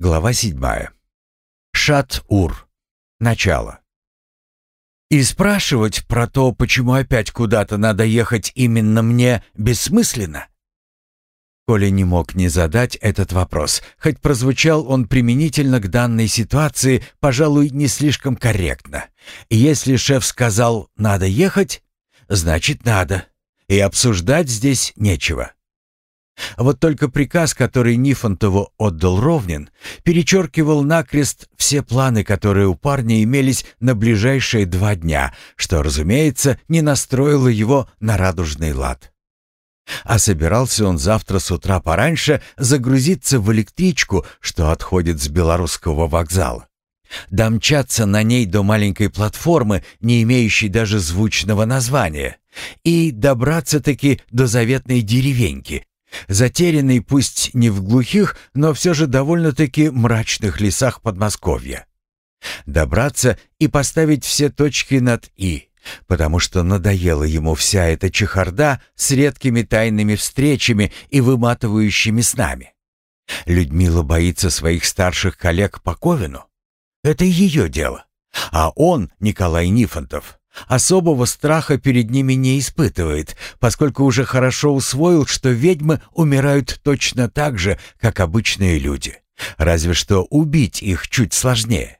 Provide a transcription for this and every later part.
Глава седьмая. Шат-Ур. Начало. И спрашивать про то, почему опять куда-то надо ехать именно мне, бессмысленно? Коля не мог не задать этот вопрос, хоть прозвучал он применительно к данной ситуации, пожалуй, не слишком корректно. Если шеф сказал «надо ехать», значит «надо», и обсуждать здесь нечего. Вот только приказ, который Нифонтову отдал Ровнин, перечеркивал накрест все планы, которые у парня имелись на ближайшие два дня, что, разумеется, не настроило его на радужный лад. А собирался он завтра с утра пораньше загрузиться в электричку, что отходит с белорусского вокзала. Домчаться на ней до маленькой платформы, не имеющей даже звучного названия, и добраться-таки до заветной деревеньки, затерянный пусть не в глухих, но все же довольно-таки мрачных лесах Подмосковья. Добраться и поставить все точки над «и», потому что надоела ему вся эта чехарда с редкими тайными встречами и выматывающими снами. Людмила боится своих старших коллег по Ковину. Это ее дело. А он, Николай Нифонтов, Особого страха перед ними не испытывает, поскольку уже хорошо усвоил, что ведьмы умирают точно так же, как обычные люди. Разве что убить их чуть сложнее.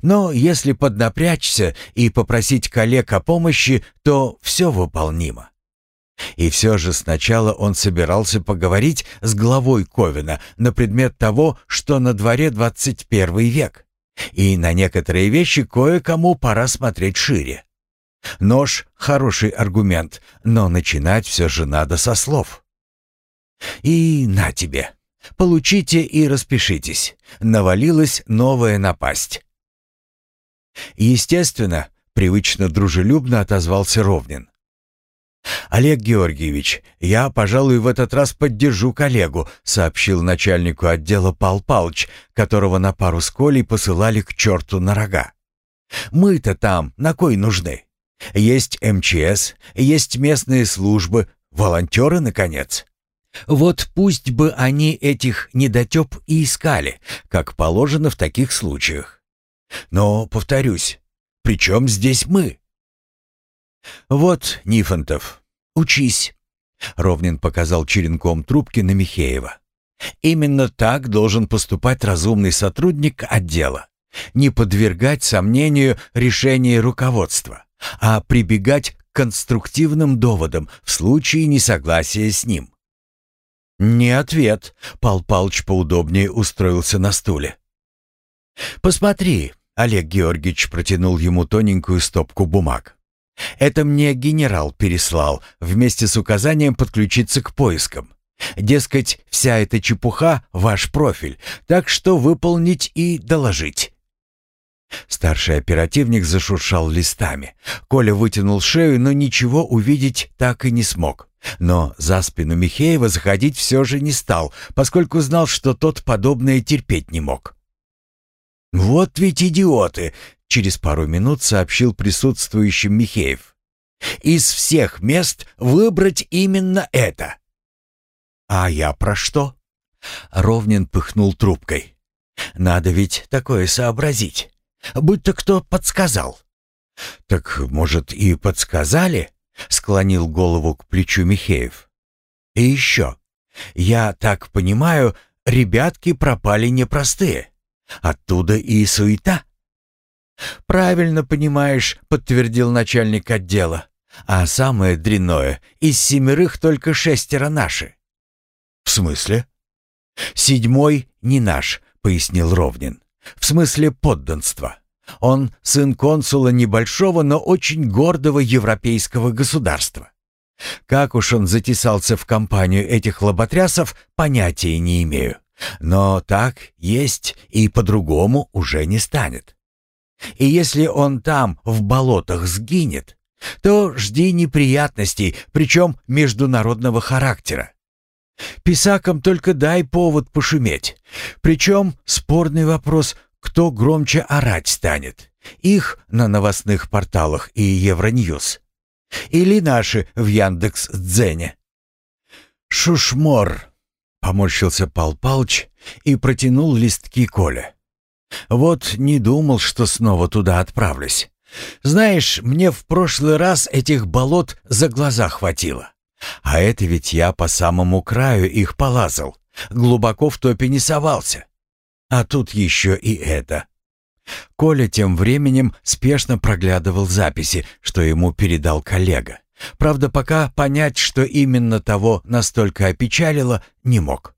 Но если поднапрячься и попросить коллег о помощи, то все выполнимо. И все же сначала он собирался поговорить с главой Ковина на предмет того, что на дворе 21 век. И на некоторые вещи кое-кому пора смотреть шире. Нож — хороший аргумент, но начинать все же надо со слов. И на тебе. Получите и распишитесь. Навалилась новая напасть. Естественно, привычно дружелюбно отозвался Ровнин. «Олег Георгиевич, я, пожалуй, в этот раз поддержу коллегу», сообщил начальнику отдела Пал Палыч, которого на пару с Колей посылали к черту на рога. «Мы-то там на кой нужны? Есть МЧС, есть местные службы, волонтеры, наконец. Вот пусть бы они этих недотеп и искали, как положено в таких случаях. Но, повторюсь, при чем здесь мы? Вот, Нифонтов, учись. Ровнин показал черенком трубки на Михеева. Именно так должен поступать разумный сотрудник отдела. Не подвергать сомнению решение руководства а прибегать к конструктивным доводам в случае несогласия с ним. «Не ответ», — Пал Палыч поудобнее устроился на стуле. «Посмотри», — Олег Георгиевич протянул ему тоненькую стопку бумаг. «Это мне генерал переслал, вместе с указанием подключиться к поискам. Дескать, вся эта чепуха — ваш профиль, так что выполнить и доложить». Старший оперативник зашуршал листами. Коля вытянул шею, но ничего увидеть так и не смог. Но за спину Михеева заходить все же не стал, поскольку знал, что тот подобное терпеть не мог. «Вот ведь идиоты!» — через пару минут сообщил присутствующим Михеев. «Из всех мест выбрать именно это!» «А я про что?» Ровнин пыхнул трубкой. «Надо ведь такое сообразить будто кто подсказал. «Так, может, и подсказали?» — склонил голову к плечу Михеев. «И еще. Я так понимаю, ребятки пропали непростые. Оттуда и суета». «Правильно понимаешь», — подтвердил начальник отдела. «А самое дрянное, из семерых только шестеро наши». «В смысле?» «Седьмой не наш», — пояснил Ровнин. В смысле подданства. Он сын консула небольшого, но очень гордого европейского государства. Как уж он затесался в компанию этих лоботрясов, понятия не имею. Но так есть и по-другому уже не станет. И если он там, в болотах, сгинет, то жди неприятностей, причем международного характера. Писакам только дай повод пошуметь. Причем спорный вопрос, кто громче орать станет. Их на новостных порталах и Евроньюз. Или наши в Яндекс-Дзене. «Шушмор», — поморщился Пал Палыч и протянул листки Коля. «Вот не думал, что снова туда отправлюсь. Знаешь, мне в прошлый раз этих болот за глаза хватило. А это ведь я по самому краю их полазал, глубоко в топе не совался. А тут еще и это». Коля тем временем спешно проглядывал записи, что ему передал коллега. Правда, пока понять, что именно того настолько опечалило, не мог.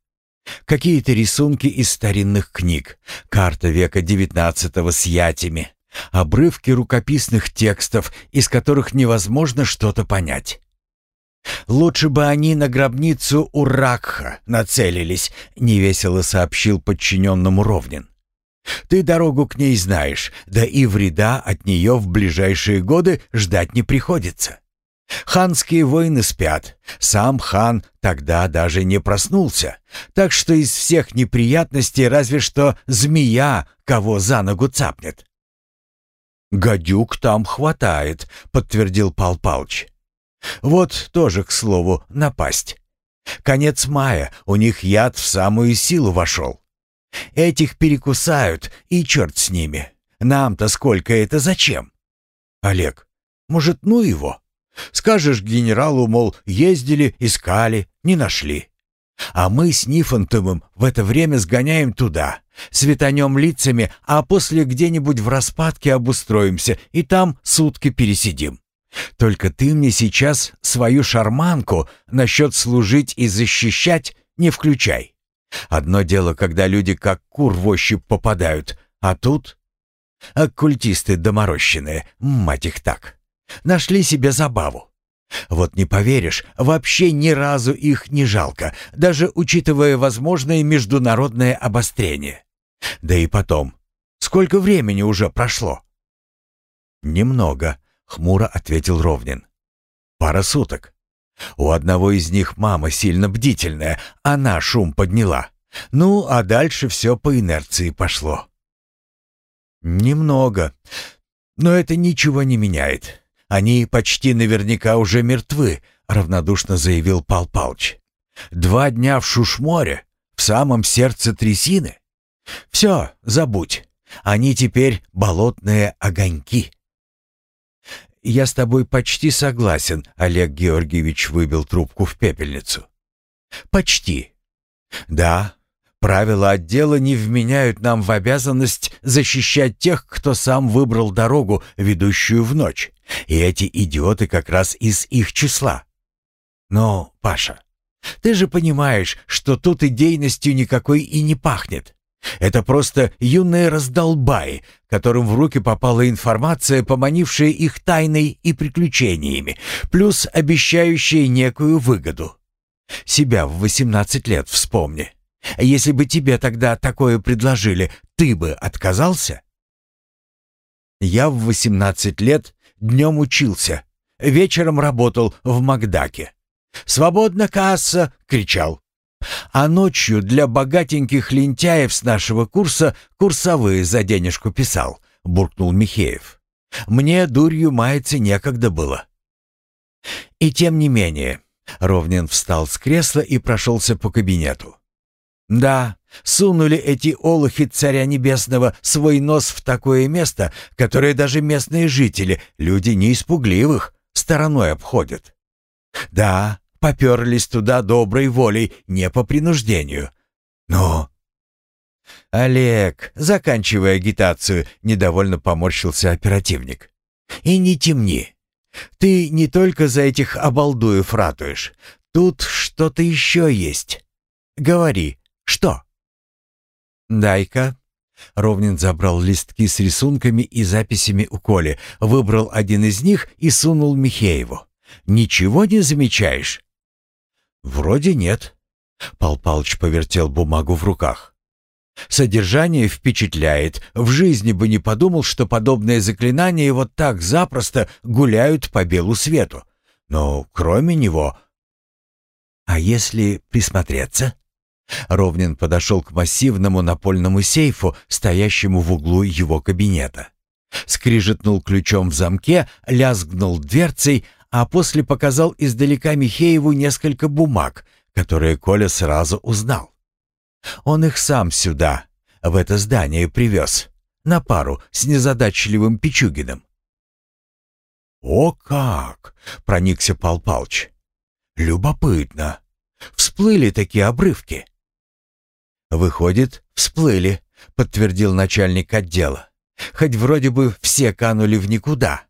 Какие-то рисунки из старинных книг, карта века XIX с ятями, обрывки рукописных текстов, из которых невозможно что-то понять. «Лучше бы они на гробницу Уракха нацелились», — невесело сообщил подчиненному Ровнин. «Ты дорогу к ней знаешь, да и вреда от нее в ближайшие годы ждать не приходится. Ханские воины спят. Сам хан тогда даже не проснулся. Так что из всех неприятностей разве что змея кого за ногу цапнет. «Гадюк там хватает», — подтвердил Пал Палыч. «Вот тоже, к слову, напасть. Конец мая, у них яд в самую силу вошел. Этих перекусают, и черт с ними. Нам-то сколько это зачем? Олег, может, ну его?» Скажешь генералу, мол, ездили, искали, не нашли. А мы с Нифонтовым в это время сгоняем туда, светанем лицами, а после где-нибудь в распадке обустроимся и там сутки пересидим. Только ты мне сейчас свою шарманку насчет служить и защищать не включай. Одно дело, когда люди как кур в ощупь попадают, а тут... Оккультисты доморощенные, мать их так. Нашли себе забаву. Вот не поверишь, вообще ни разу их не жалко, даже учитывая возможное международное обострение. Да и потом, сколько времени уже прошло? Немного, хмуро ответил Ровнин. Пара суток. У одного из них мама сильно бдительная, она шум подняла. Ну, а дальше все по инерции пошло. Немного, но это ничего не меняет. Они почти наверняка уже мертвы», — равнодушно заявил Пал Палыч. «Два дня в Шушморе, в самом сердце трясины. Все, забудь. Они теперь болотные огоньки». «Я с тобой почти согласен», — Олег Георгиевич выбил трубку в пепельницу. «Почти. Да, Правила отдела не вменяют нам в обязанность защищать тех, кто сам выбрал дорогу, ведущую в ночь. И эти идиоты как раз из их числа. Но, Паша, ты же понимаешь, что тут идейностью никакой и не пахнет. Это просто юные раздолбаи, которым в руки попала информация, поманившая их тайной и приключениями, плюс обещающая некую выгоду. Себя в 18 лет вспомни. Если бы тебе тогда такое предложили, ты бы отказался? Я в 18 лет днем учился, вечером работал в Макдаке. «Свободна касса!» — кричал. А ночью для богатеньких лентяев с нашего курса курсовые за денежку писал, буркнул Михеев. Мне дурью маяться некогда было. И тем не менее, Ровнин встал с кресла и прошелся по кабинету. Да, сунули эти олухи царя небесного свой нос в такое место, которое даже местные жители, люди не испугливых, стороной обходят. Да, поперлись туда доброй волей, не по принуждению. Но... «Олег, заканчивай агитацию», — недовольно поморщился оперативник. «И не темни. Ты не только за этих обалдуев ратуешь. Тут что-то еще есть. Говори, «Что?» «Дай-ка». Ровнин забрал листки с рисунками и записями у Коли, выбрал один из них и сунул Михееву. «Ничего не замечаешь?» «Вроде нет». Пал Палыч повертел бумагу в руках. «Содержание впечатляет. В жизни бы не подумал, что подобные заклинания вот так запросто гуляют по белу свету. Но кроме него...» «А если присмотреться?» Ровнин подошел к массивному напольному сейфу, стоящему в углу его кабинета. Скрижетнул ключом в замке, лязгнул дверцей, а после показал издалека Михееву несколько бумаг, которые Коля сразу узнал. Он их сам сюда, в это здание привез, на пару с незадачливым Пичугиным. «О как!» — проникся Пал Палч. «Любопытно. Всплыли такие обрывки». «Выходит, всплыли», — подтвердил начальник отдела. «Хоть вроде бы все канули в никуда.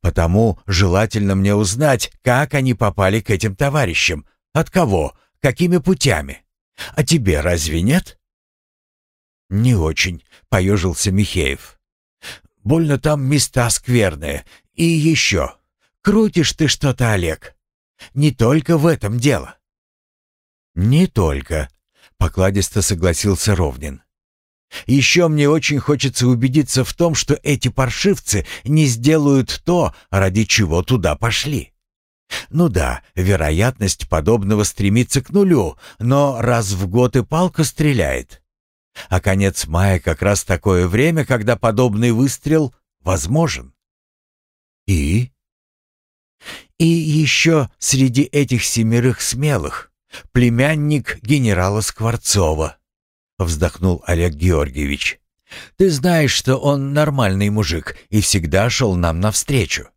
Потому желательно мне узнать, как они попали к этим товарищам, от кого, какими путями. А тебе разве нет?» «Не очень», — поежился Михеев. «Больно там места скверные, и еще, крутишь ты что-то, Олег. Не только в этом дело. Не только, покладисто согласился Ровнин. Еще мне очень хочется убедиться в том, что эти паршивцы не сделают то, ради чего туда пошли. Ну да, вероятность подобного стремится к нулю, но раз в год и палка стреляет. А конец мая как раз такое время, когда подобный выстрел возможен. И? И еще среди этих семерых смелых племянник генерала Скворцова, вздохнул Олег Георгиевич. Ты знаешь, что он нормальный мужик и всегда шел нам навстречу.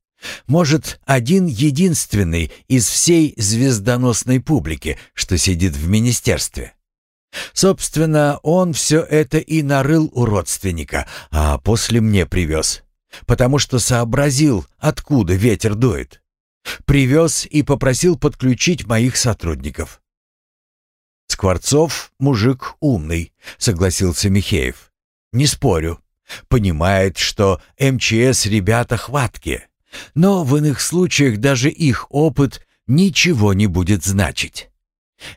Может, один единственный из всей звездоносной публики, что сидит в министерстве. Собственно, он все это и нарыл у родственника, а после мне привез потому что сообразил, откуда ветер дует. Привез и попросил подключить моих сотрудников. «Скворцов мужик умный», — согласился Михеев. «Не спорю. Понимает, что МЧС ребята хваткие, но в иных случаях даже их опыт ничего не будет значить.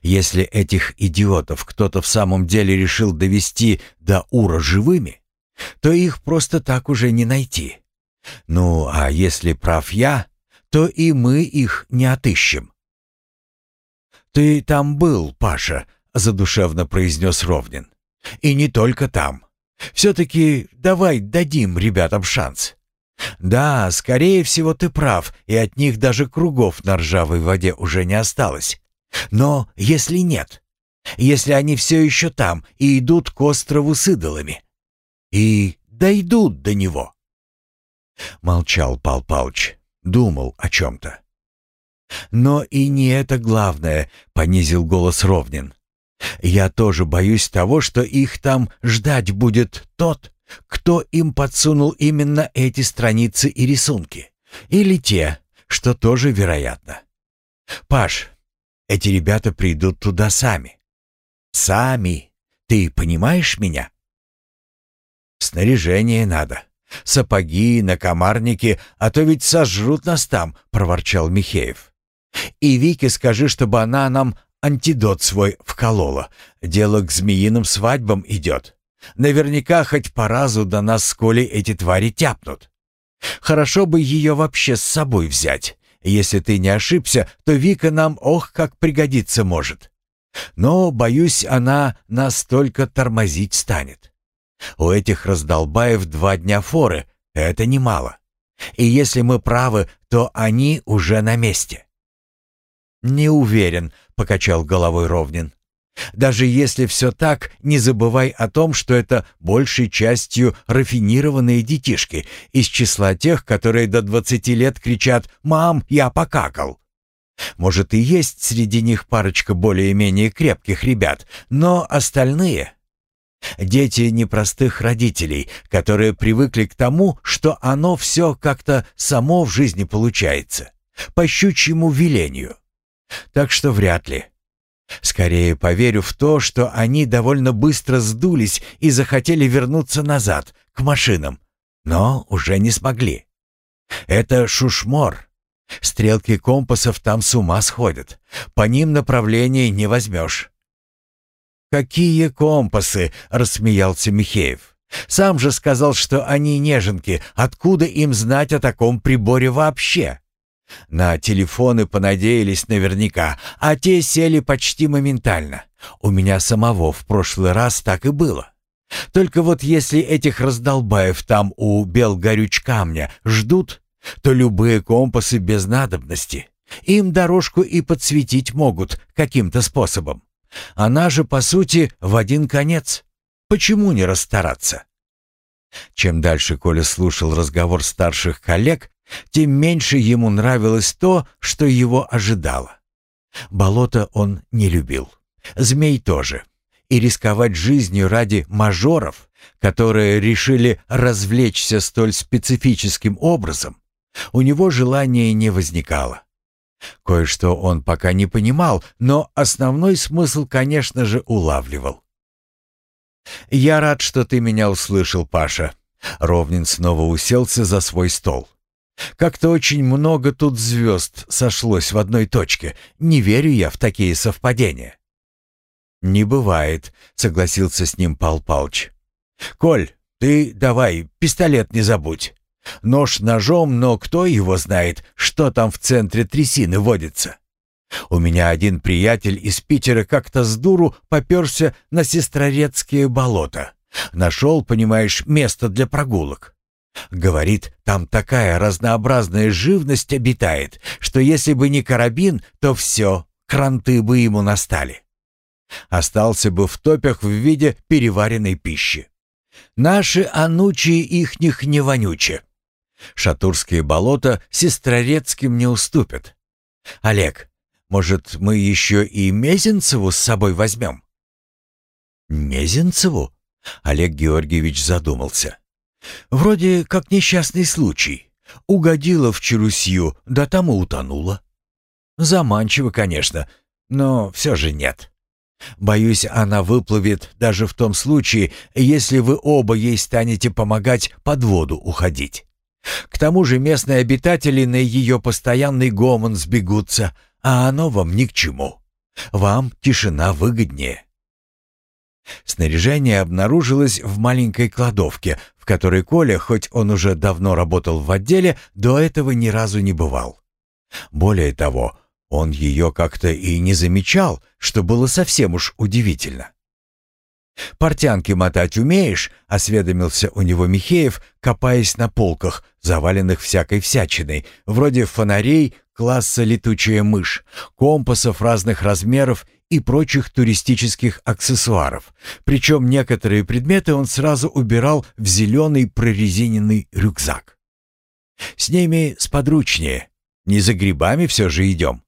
Если этих идиотов кто-то в самом деле решил довести до ура живыми, то их просто так уже не найти. Ну, а если прав я, то и мы их не отыщем. «Ты там был, Паша», — задушевно произнес Ровнин. «И не только там. Все-таки давай дадим ребятам шанс. Да, скорее всего, ты прав, и от них даже кругов на ржавой воде уже не осталось. Но если нет, если они все еще там и идут к острову с идолами, и дойдут до него. Молчал Пал Палыч, думал о чем-то. «Но и не это главное», — понизил голос Ровнин. «Я тоже боюсь того, что их там ждать будет тот, кто им подсунул именно эти страницы и рисунки. Или те, что тоже вероятно. Паш, эти ребята придут туда сами. Сами. Ты понимаешь меня?» «Снаряжение надо. Сапоги, накомарники, а то ведь сожрут нас там», — проворчал Михеев. «И Вике скажи, чтобы она нам антидот свой вколола. Дело к змеиным свадьбам идет. Наверняка хоть по разу до нас с Колей эти твари тяпнут. Хорошо бы ее вообще с собой взять. Если ты не ошибся, то Вика нам ох как пригодиться может. Но, боюсь, она нас только тормозить станет. У этих раздолбаев два дня форы, это немало. И если мы правы, то они уже на месте. «Не уверен», — покачал головой Ровнин. «Даже если все так, не забывай о том, что это большей частью рафинированные детишки из числа тех, которые до двадцати лет кричат «Мам, я покакал!». Может, и есть среди них парочка более-менее крепких ребят, но остальные Дети непростых родителей, которые привыкли к тому, что оно все как-то само в жизни получается, по щучьему велению. Так что вряд ли. Скорее поверю в то, что они довольно быстро сдулись и захотели вернуться назад, к машинам, но уже не смогли. Это шушмор. Стрелки компасов там с ума сходят. По ним направление не возьмешь. «Какие компасы?» — рассмеялся Михеев. «Сам же сказал, что они неженки. Откуда им знать о таком приборе вообще?» На телефоны понадеялись наверняка, а те сели почти моментально. У меня самого в прошлый раз так и было. Только вот если этих раздолбаев там у Белгорюч камня ждут, то любые компасы без надобности. Им дорожку и подсветить могут каким-то способом. Она же, по сути, в один конец. Почему не расстараться? Чем дальше Коля слушал разговор старших коллег, тем меньше ему нравилось то, что его ожидало. Болото он не любил. Змей тоже. И рисковать жизнью ради мажоров, которые решили развлечься столь специфическим образом, у него желания не возникало. Кое-что он пока не понимал, но основной смысл, конечно же, улавливал. «Я рад, что ты меня услышал, Паша». Ровнин снова уселся за свой стол. «Как-то очень много тут звезд сошлось в одной точке. Не верю я в такие совпадения». «Не бывает», — согласился с ним Пал Палч. «Коль, ты давай, пистолет не забудь. Нож ножом, но кто его знает, что там в центре трясины водится. У меня один приятель из Питера как-то с дуру поперся на Сестрорецкие болота. Нашел, понимаешь, место для прогулок. Говорит, там такая разнообразная живность обитает, что если бы не карабин, то все, кранты бы ему настали. Остался бы в топях в виде переваренной пищи. Наши анучи ихних не вонючи. Шатурские болота сестрорецким не уступят. Олег, может, мы еще и Мезенцеву с собой возьмем?» «Мезенцеву?» — Олег Георгиевич задумался. «Вроде как несчастный случай. Угодила в Чарусью, да там и утонула. Заманчиво, конечно, но все же нет. Боюсь, она выплывет даже в том случае, если вы оба ей станете помогать под воду уходить. К тому же местные обитатели на ее постоянный гомон сбегутся, а оно вам ни к чему. Вам тишина выгоднее. Снаряжение обнаружилось в маленькой кладовке, в которой Коля, хоть он уже давно работал в отделе, до этого ни разу не бывал. Более того, он ее как-то и не замечал, что было совсем уж удивительно. «Портянки мотать умеешь?» — осведомился у него Михеев, копаясь на полках, заваленных всякой всячиной, вроде фонарей класса «Летучая мышь», компасов разных размеров и прочих туристических аксессуаров. Причем некоторые предметы он сразу убирал в зеленый прорезиненный рюкзак. «С ними сподручнее. Не за грибами все же идем».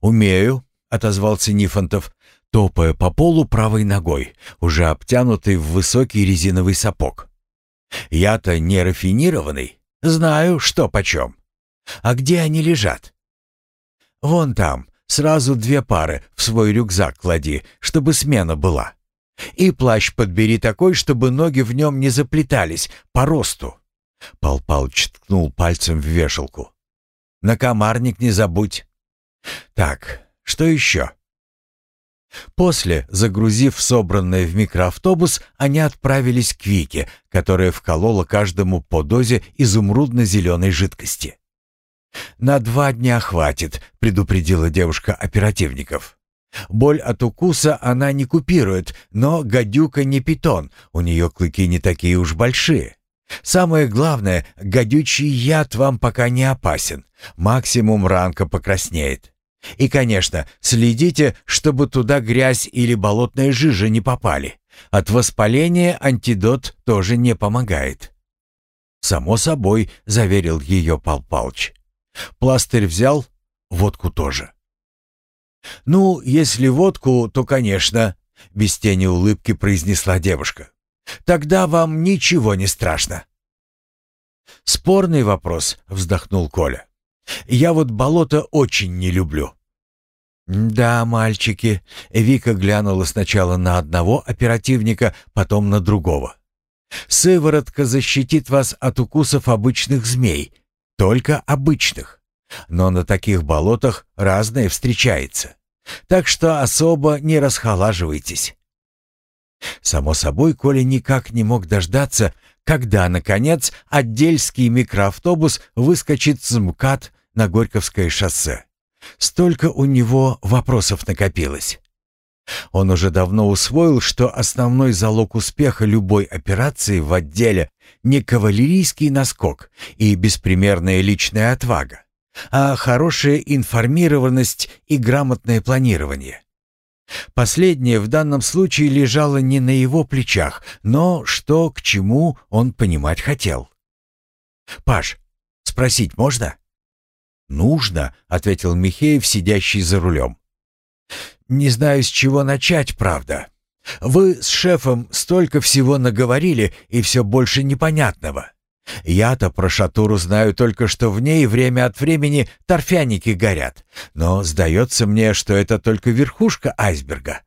«Умею», — отозвался Нифонтов, топая по полу правой ногой, уже обтянутый в высокий резиновый сапог. «Я-то не рафинированный, знаю, что почем. А где они лежат?» «Вон там, сразу две пары в свой рюкзак клади, чтобы смена была. И плащ подбери такой, чтобы ноги в нем не заплетались по росту». Пал Палыч ткнул пальцем в вешалку. «На комарник не забудь». «Так, что еще?» После, загрузив собранное в микроавтобус, они отправились к Вике, которая вколола каждому по дозе изумрудно-зеленой жидкости. «На два дня хватит», — предупредила девушка оперативников. «Боль от укуса она не купирует, но гадюка не питон, у нее клыки не такие уж большие. Самое главное, гадючий яд вам пока не опасен, максимум ранка покраснеет. И, конечно, следите, чтобы туда грязь или болотная жижа не попали. От воспаления антидот тоже не помогает. «Само собой», — заверил ее Пал Палыч. «Пластырь взял, водку тоже». «Ну, если водку, то, конечно», — без тени улыбки произнесла девушка. «Тогда вам ничего не страшно». «Спорный вопрос», — вздохнул Коля. Я вот болото очень не люблю». «Да, мальчики», — Вика глянула сначала на одного оперативника, потом на другого. «Сыворотка защитит вас от укусов обычных змей, только обычных. Но на таких болотах разное встречается. Так что особо не расхолаживайтесь». Само собой, Коля никак не мог дождаться, когда, наконец, отдельский микроавтобус выскочит с МКАД на Горьковское шоссе. Столько у него вопросов накопилось. Он уже давно усвоил, что основной залог успеха любой операции в отделе не кавалерийский наскок и беспримерная личная отвага, а хорошая информированность и грамотное планирование. Последнее в данном случае лежало не на его плечах, но что к чему он понимать хотел. «Паш, спросить можно?» «Нужно», — ответил Михеев, сидящий за рулем. «Не знаю, с чего начать, правда. Вы с шефом столько всего наговорили, и все больше непонятного. Я-то про Шатуру знаю только, что в ней время от времени торфяники горят, но сдается мне, что это только верхушка айсберга».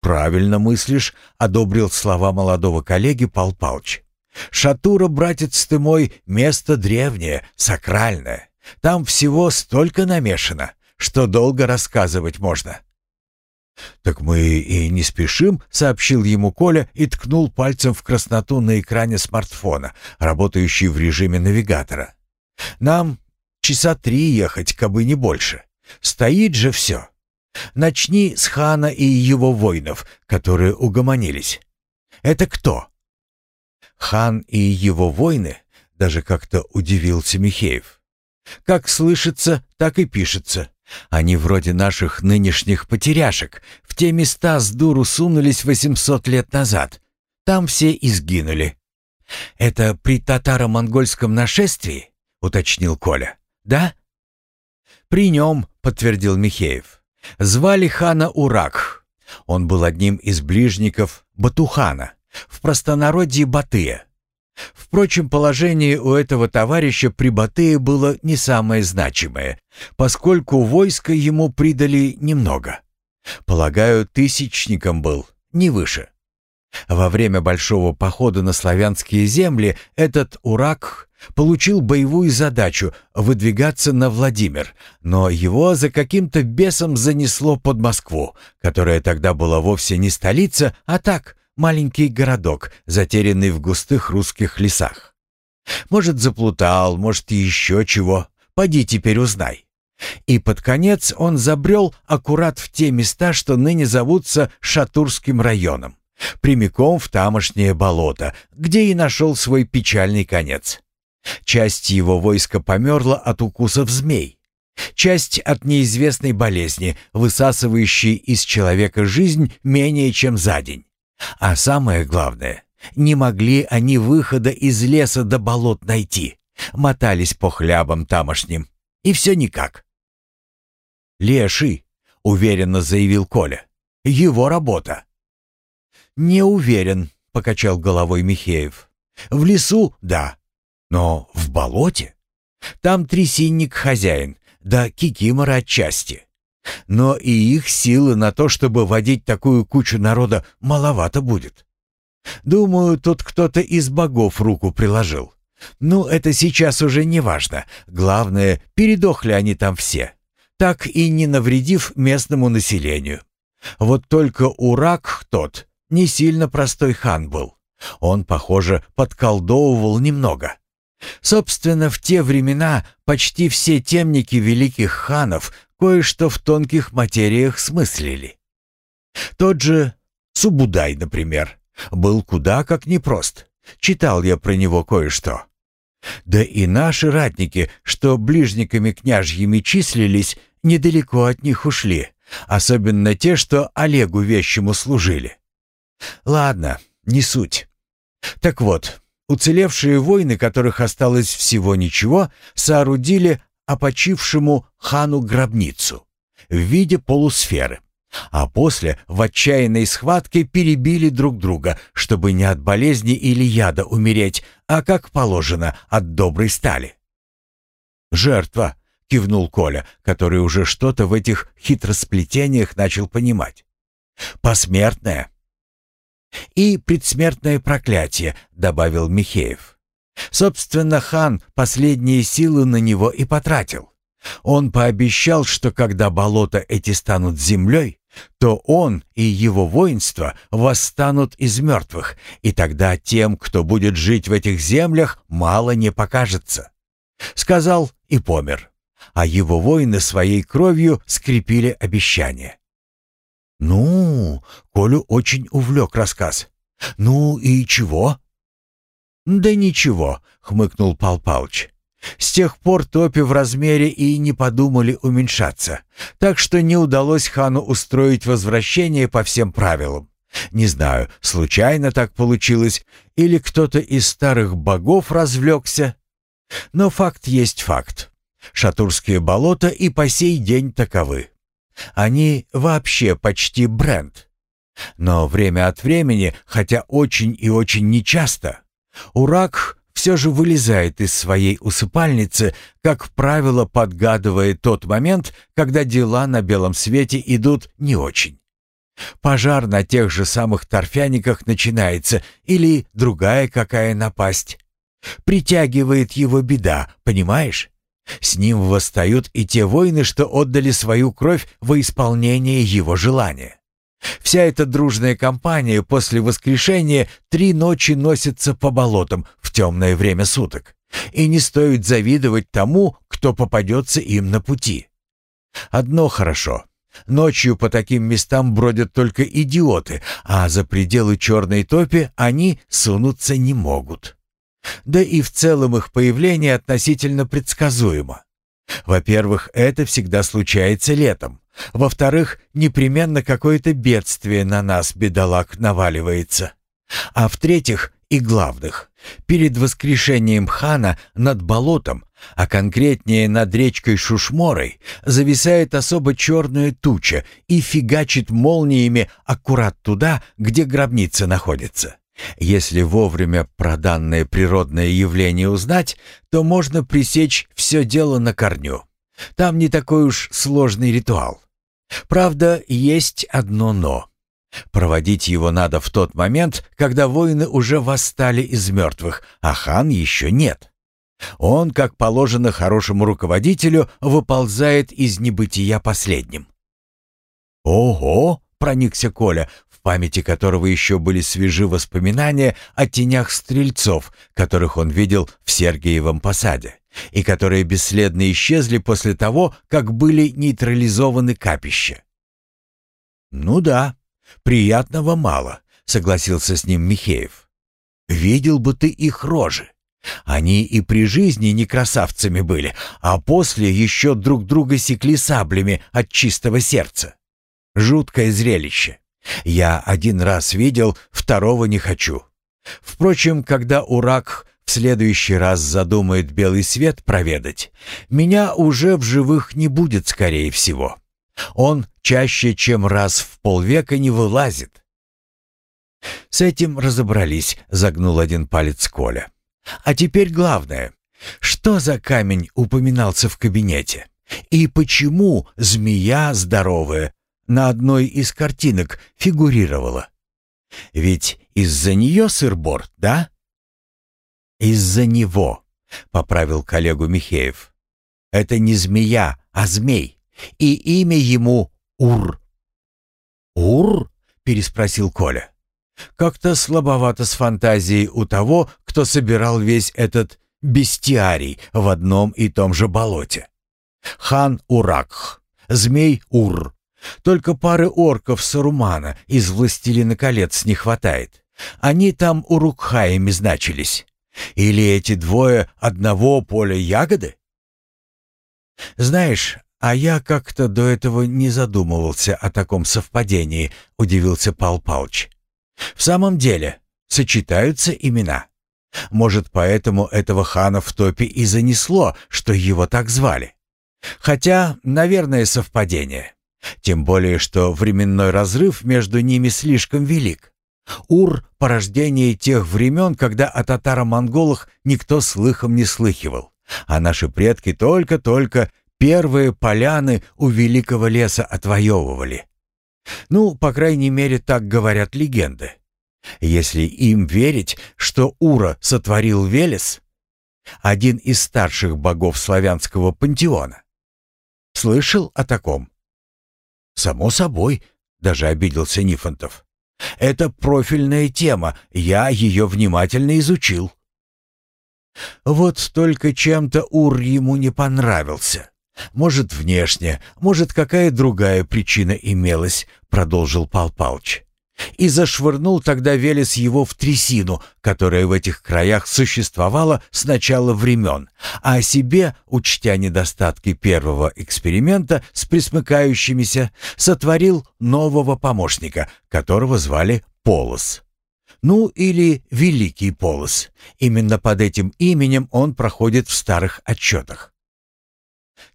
«Правильно мыслишь», — одобрил слова молодого коллеги Пал Палыч. «Шатура, братец ты мой, место древнее, сакральное. Там всего столько намешано, что долго рассказывать можно». «Так мы и не спешим», — сообщил ему Коля и ткнул пальцем в красноту на экране смартфона, работающий в режиме навигатора. «Нам часа три ехать, кабы не больше. Стоит же все. Начни с хана и его воинов, которые угомонились. Это кто?» «Хан и его воины?» — даже как-то удивился Михеев. «Как слышится, так и пишется. Они вроде наших нынешних потеряшек. В те места с дуру сунулись 800 лет назад. Там все изгинули. «Это при татаро-монгольском нашествии?» — уточнил Коля. «Да?» «При нем», — подтвердил Михеев. «Звали хана Урак. Он был одним из ближников Батухана, в простонародье Батыя. Впрочем, положение у этого товарища при Батыя было не самое значимое, поскольку войска ему придали немного. Полагаю, тысячником был, не выше. Во время большого похода на славянские земли этот урак получил боевую задачу выдвигаться на Владимир, но его за каким-то бесом занесло под Москву, которая тогда была вовсе не столица, а так, маленький городок, затерянный в густых русских лесах. Может, заплутал, может, еще чего. Поди теперь узнай. И под конец он забрел аккурат в те места, что ныне зовутся Шатурским районом, прямиком в тамошнее болото, где и нашел свой печальный конец. Часть его войска померла от укусов змей, часть от неизвестной болезни, высасывающей из человека жизнь менее чем за день. А самое главное, не могли они выхода из леса до болот найти. Мотались по хлябам тамошним. И все никак. «Леший», — уверенно заявил Коля. «Его работа». «Не уверен», — покачал головой Михеев. «В лесу — да, но в болоте? Там трясинник хозяин, да кикимора отчасти. Но и их силы на то, чтобы водить такую кучу народа, маловато будет. Думаю, тут кто-то из богов руку приложил. Ну, это сейчас уже не важно. Главное, передохли они там все, так и не навредив местному населению. Вот только Урак тот не сильно простой хан был. Он, похоже, подколдовывал немного. Собственно, в те времена почти все темники великих ханов кое-что в тонких материях смыслили. Тот же Субудай, например, был куда как непрост. Читал я про него кое-что. Да и наши ратники, что ближниками княжьими числились, недалеко от них ушли, особенно те, что Олегу Вещему служили. Ладно, не суть. Так вот, уцелевшие воины, которых осталось всего ничего, соорудили опочившему хану гробницу в виде полусферы. А после в отчаянной схватке перебили друг друга, чтобы не от болезни или яда умереть, а, как положено, от доброй стали. «Жертва», — кивнул Коля, который уже что-то в этих хитросплетениях начал понимать. «Посмертная». «И предсмертное проклятие», — добавил Михеев. Собственно, хан последние силы на него и потратил. Он пообещал, что когда болота эти станут землей, то он и его воинство восстанут из мертвых, и тогда тем, кто будет жить в этих землях, мало не покажется. Сказал и помер, а его воины своей кровью скрепили обещание. «Ну, Колю очень увлек рассказ. Ну и чего?» «Да ничего», — хмыкнул Пал Палыч. С тех пор топи в размере и не подумали уменьшаться, так что не удалось хану устроить возвращение по всем правилам. Не знаю, случайно так получилось, или кто-то из старых богов развлекся. Но факт есть факт. Шатурские болота и по сей день таковы. Они вообще почти бренд. Но время от времени, хотя очень и очень нечасто, Урак все же вылезает из своей усыпальницы, как правило, подгадывая тот момент, когда дела на белом свете идут не очень. Пожар на тех же самых торфяниках начинается или другая какая напасть. Притягивает его беда, понимаешь? С ним восстают и те воины, что отдали свою кровь во исполнение его желания. Вся эта дружная компания после воскрешения три ночи носится по болотам в темное время суток. И не стоит завидовать тому, кто попадется им на пути. Одно хорошо. Ночью по таким местам бродят только идиоты, а за пределы черной топи они сунуться не могут. Да и в целом их появление относительно предсказуемо. Во-первых, это всегда случается летом. Во-вторых, непременно какое-то бедствие на нас, бедолаг, наваливается. А в-третьих, и главных, перед воскрешением хана над болотом, а конкретнее над речкой Шушморой, зависает особо черная туча и фигачит молниями аккурат туда, где гробница находится. Если вовремя про данное природное явление узнать, то можно пресечь все дело на корню. Там не такой уж сложный ритуал. Правда, есть одно «но». Проводить его надо в тот момент, когда воины уже восстали из мертвых, а хан еще нет. Он, как положено хорошему руководителю, выползает из небытия последним. «Ого!» — проникся Коля, в памяти которого еще были свежи воспоминания о тенях стрельцов, которых он видел в Сергиевом посаде, и которые бесследно исчезли после того, как были нейтрализованы капища. «Ну да, приятного мало», — согласился с ним Михеев. «Видел бы ты их рожи. Они и при жизни не красавцами были, а после еще друг друга секли саблями от чистого сердца. Жуткое зрелище. Я один раз видел, второго не хочу. Впрочем, когда Урак в следующий раз задумает белый свет проведать, меня уже в живых не будет, скорее всего. Он чаще, чем раз в полвека не вылазит. С этим разобрались, загнул один палец Коля. А теперь главное. Что за камень упоминался в кабинете? И почему змея здоровая на одной из картинок фигурировала? Ведь из-за нее сыр-бор, да? Из-за него, поправил коллегу Михеев. Это не змея, а змей. И имя ему Ур. Ур? переспросил Коля. Как-то слабовато с фантазией у того, кто собирал весь этот бестиарий в одном и том же болоте. Хан Уракх, змей Ур. Только пары орков Сарумана из «Властелина колец» не хватает. Они там урукхаями значились. Или эти двое одного поля ягоды? Знаешь, а я как-то до этого не задумывался о таком совпадении, удивился Пал Палч. В самом деле, сочетаются имена. Может, поэтому этого хана в топе и занесло, что его так звали. Хотя, наверное, совпадение. Тем более, что временной разрыв между ними слишком велик. Ур — порождение тех времен, когда о татаро-монголах никто слыхом не слыхивал, а наши предки только-только первые поляны у великого леса отвоевывали. Ну, по крайней мере, так говорят легенды. Если им верить, что Ура сотворил Велес, один из старших богов славянского пантеона. Слышал о таком? Само собой, даже обиделся Нифонтов. Это профильная тема, я ее внимательно изучил. Вот только чем-то Ур ему не понравился. Может, внешне, может, какая другая причина имелась, продолжил Пал Палыч. И зашвырнул тогда Велес его в трясину, которая в этих краях существовала с начала времен, а о себе, учтя недостатки первого эксперимента с присмыкающимися, сотворил нового помощника, которого звали Полос. Ну или Великий Полос. Именно под этим именем он проходит в старых отчетах.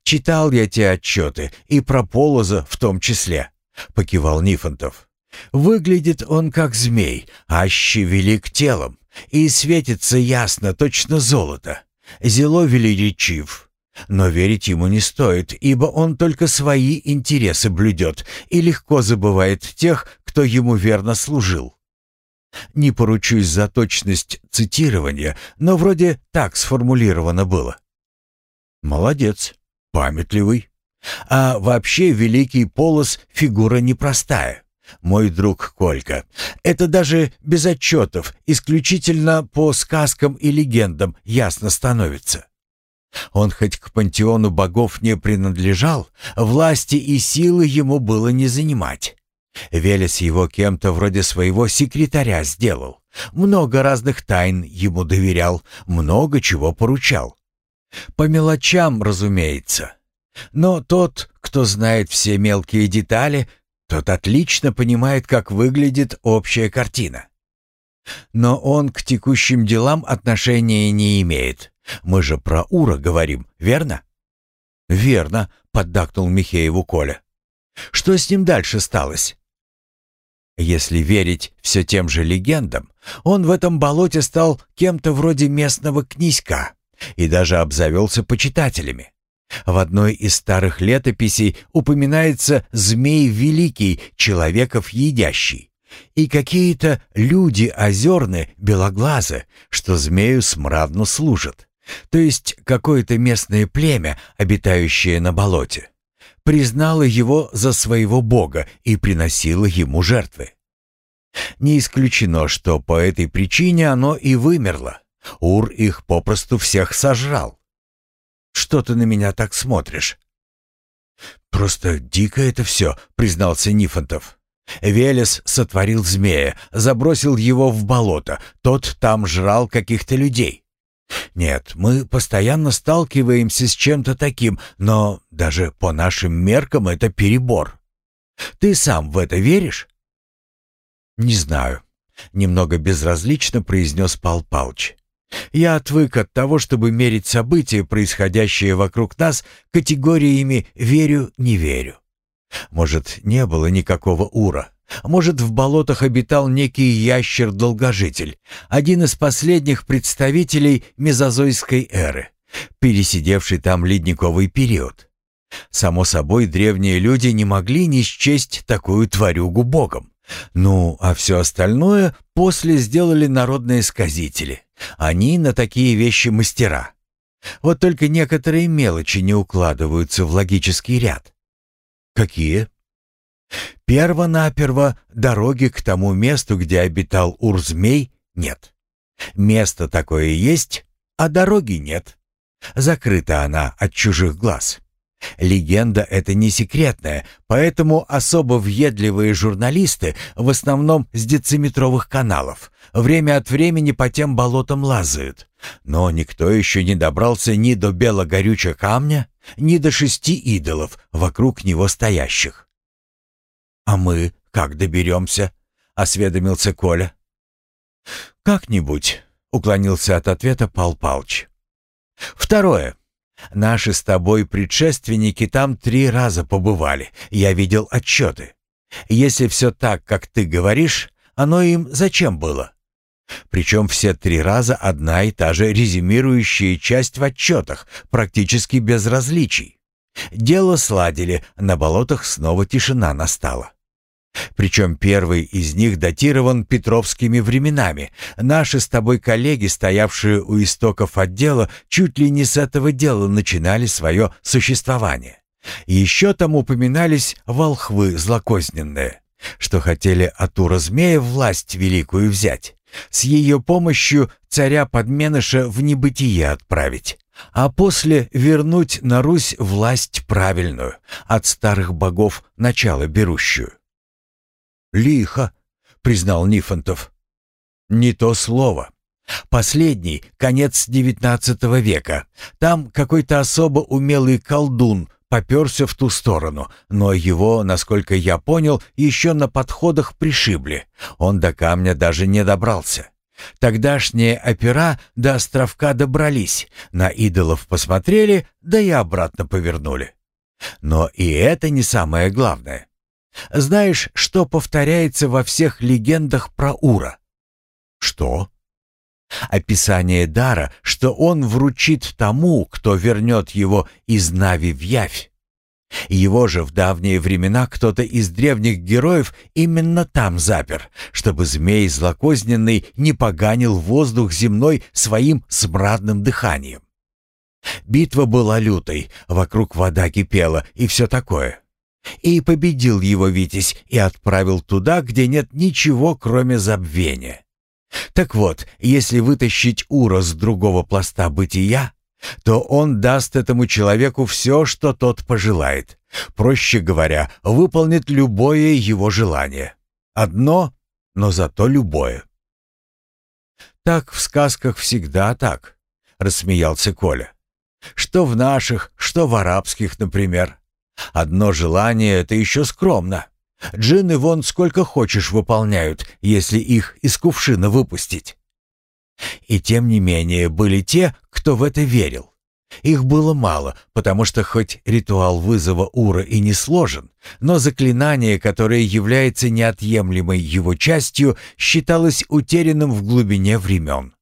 «Читал я те отчеты, и про Полоза в том числе», — покивал Нифонтов. Выглядит он как змей, аще велик телом, и светится ясно, точно золото. Зело величив. Но верить ему не стоит, ибо он только свои интересы блюдет и легко забывает тех, кто ему верно служил. Не поручусь за точность цитирования, но вроде так сформулировано было. Молодец, памятливый. А вообще великий полос фигура непростая мой друг Колька. Это даже без отчетов, исключительно по сказкам и легендам ясно становится. Он хоть к пантеону богов не принадлежал, власти и силы ему было не занимать. Велес его кем-то вроде своего секретаря сделал. Много разных тайн ему доверял, много чего поручал. По мелочам, разумеется. Но тот, кто знает все мелкие детали, тот отлично понимает, как выглядит общая картина. Но он к текущим делам отношения не имеет. Мы же про Ура говорим, верно? Верно, поддакнул Михееву Коля. Что с ним дальше сталось? Если верить все тем же легендам, он в этом болоте стал кем-то вроде местного князька и даже обзавелся почитателями. В одной из старых летописей упоминается «змей великий, человеков едящий». И какие-то люди озерны, белоглазы, что змею смрадно служат. То есть какое-то местное племя, обитающее на болоте, признало его за своего бога и приносило ему жертвы. Не исключено, что по этой причине оно и вымерло. Ур их попросту всех сожрал. Что ты на меня так смотришь?» «Просто дико это все», — признался Нифонтов. Велес сотворил змея, забросил его в болото. Тот там жрал каких-то людей. Нет, мы постоянно сталкиваемся с чем-то таким, но даже по нашим меркам это перебор. Ты сам в это веришь? Не знаю, немного безразлично произнес Пал Палч. Я отвык от того, чтобы мерить события, происходящие вокруг нас, категориями «верю, не верю». Может, не было никакого ура. Может, в болотах обитал некий ящер-долгожитель, один из последних представителей мезозойской эры, пересидевший там ледниковый период. Само собой, древние люди не могли не счесть такую тварюгу богом. Ну, а все остальное после сделали народные сказители. Они на такие вещи мастера. Вот только некоторые мелочи не укладываются в логический ряд. Какие? Первонаперво дороги к тому месту, где обитал Урзмей, нет. Место такое есть, а дороги нет. Закрыта она от чужих глаз. Легенда эта не секретная, поэтому особо въедливые журналисты, в основном с дециметровых каналов, время от времени по тем болотам лазают. Но никто еще не добрался ни до белогорючего камня, ни до шести идолов, вокруг него стоящих. «А мы как доберемся?» — осведомился Коля. «Как-нибудь», — уклонился от ответа Пал Палч. «Второе. Наши с тобой предшественники там три раза побывали. Я видел отчеты. Если все так, как ты говоришь, оно им зачем было? Причем все три раза одна и та же резюмирующая часть в отчетах, практически без различий. Дело сладили, на болотах снова тишина настала. Причем первый из них датирован петровскими временами. Наши с тобой коллеги, стоявшие у истоков отдела, чуть ли не с этого дела начинали свое существование. Еще там упоминались волхвы злокозненные, что хотели от Ура-змея власть великую взять, с ее помощью царя-подменыша в небытие отправить, а после вернуть на Русь власть правильную, от старых богов начало берущую. «Лихо», — признал Нифонтов. «Не то слово. Последний, конец девятнадцатого века. Там какой-то особо умелый колдун поперся в ту сторону, но его, насколько я понял, еще на подходах пришибли. Он до камня даже не добрался. Тогдашние опера до островка добрались, на идолов посмотрели, да и обратно повернули. Но и это не самое главное. Знаешь, что повторяется во всех легендах про Ура? Что? Описание дара, что он вручит тому, кто вернет его из Нави в Явь. Его же в давние времена кто-то из древних героев именно там запер, чтобы змей злокозненный не поганил воздух земной своим смрадным дыханием. Битва была лютой, вокруг вода кипела и все такое. И победил его Витязь и отправил туда, где нет ничего, кроме забвения. Так вот, если вытащить Ура с другого пласта бытия, то он даст этому человеку все, что тот пожелает. Проще говоря, выполнит любое его желание. Одно, но зато любое. «Так в сказках всегда так», — рассмеялся Коля. «Что в наших, что в арабских, например. Одно желание — это еще скромно. Джинны вон сколько хочешь выполняют, если их из кувшина выпустить. И тем не менее были те, кто в это верил. Их было мало, потому что хоть ритуал вызова Ура и не сложен, но заклинание, которое является неотъемлемой его частью, считалось утерянным в глубине времен.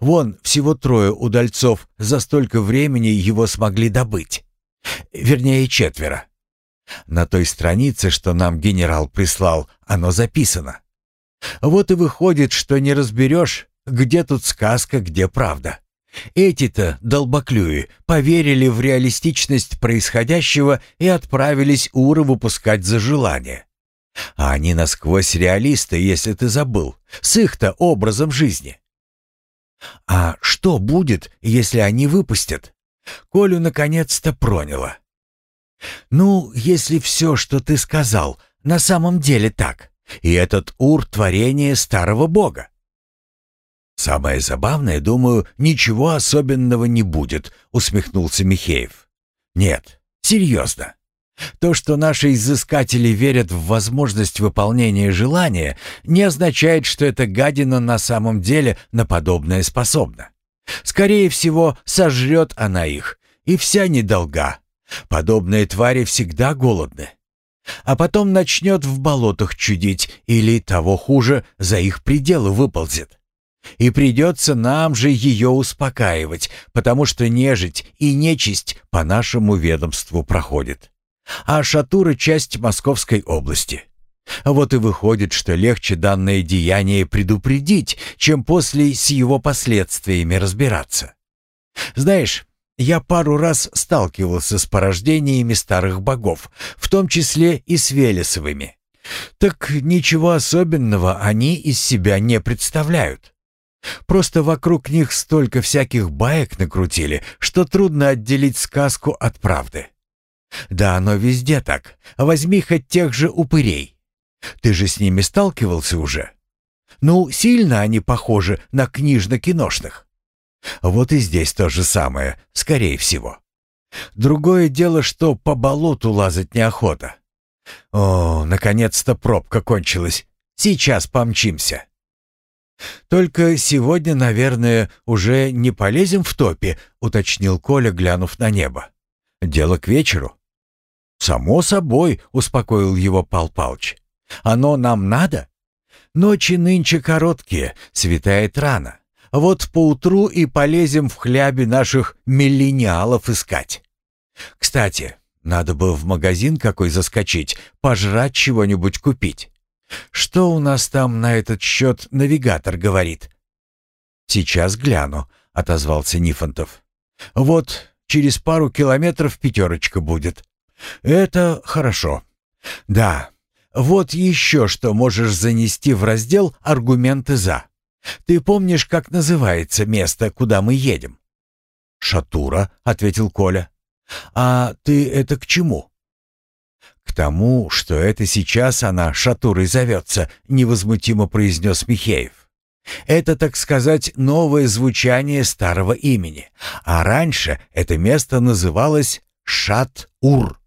Вон, всего трое удальцов за столько времени его смогли добыть. Вернее, четверо. На той странице, что нам генерал прислал, оно записано. Вот и выходит, что не разберешь, где тут сказка, где правда. Эти-то, долбоклюи, поверили в реалистичность происходящего и отправились Ура выпускать за желание. А они насквозь реалисты, если ты забыл, с их-то образом жизни. А что будет, если они выпустят? Колю наконец-то проняло. Ну, если все, что ты сказал, на самом деле так, и этот Ур — творение старого бога. «Самое забавное, думаю, ничего особенного не будет», — усмехнулся Михеев. «Нет, серьезно. То, что наши изыскатели верят в возможность выполнения желания, не означает, что эта гадина на самом деле на подобное способна. Скорее всего, сожрет она их, и вся недолга. Подобные твари всегда голодны. А потом начнет в болотах чудить, или, того хуже, за их пределы выползет. И придется нам же ее успокаивать, потому что нежить и нечисть по нашему ведомству проходит. А Шатура — часть Московской области. Вот и выходит, что легче данное деяние предупредить, чем после с его последствиями разбираться. Знаешь, я пару раз сталкивался с порождениями старых богов, в том числе и с Велесовыми. Так ничего особенного они из себя не представляют. Просто вокруг них столько всяких баек накрутили, что трудно отделить сказку от правды. Да, оно везде так. Возьми хоть тех же упырей. Ты же с ними сталкивался уже. Ну, сильно они похожи на книжно-киношных. Вот и здесь то же самое, скорее всего. Другое дело, что по болоту лазать неохота. О, наконец-то пробка кончилась. Сейчас помчимся. «Только сегодня, наверное, уже не полезем в топе», — уточнил Коля, глянув на небо. «Дело к вечеру». «Само собой», — успокоил его Пал Палыч. «Оно нам надо? Ночи нынче короткие, светает рано. Вот поутру и полезем в хлябе наших миллениалов искать. Кстати, надо бы в магазин какой заскочить, пожрать чего-нибудь купить. Что у нас там на этот счет навигатор говорит?» «Сейчас гляну», — отозвался Нифонтов. «Вот через пару километров пятерочка будет. Это хорошо. Да, вот еще что можешь занести в раздел «Аргументы за». Ты помнишь, как называется место, куда мы едем?» «Шатура», — ответил Коля. «А ты это к чему?» «К тому, что это сейчас она шатурой зовется», — невозмутимо произнес Михеев. «Это, так сказать, новое звучание старого имени, а раньше это место называлось Шат-Ур».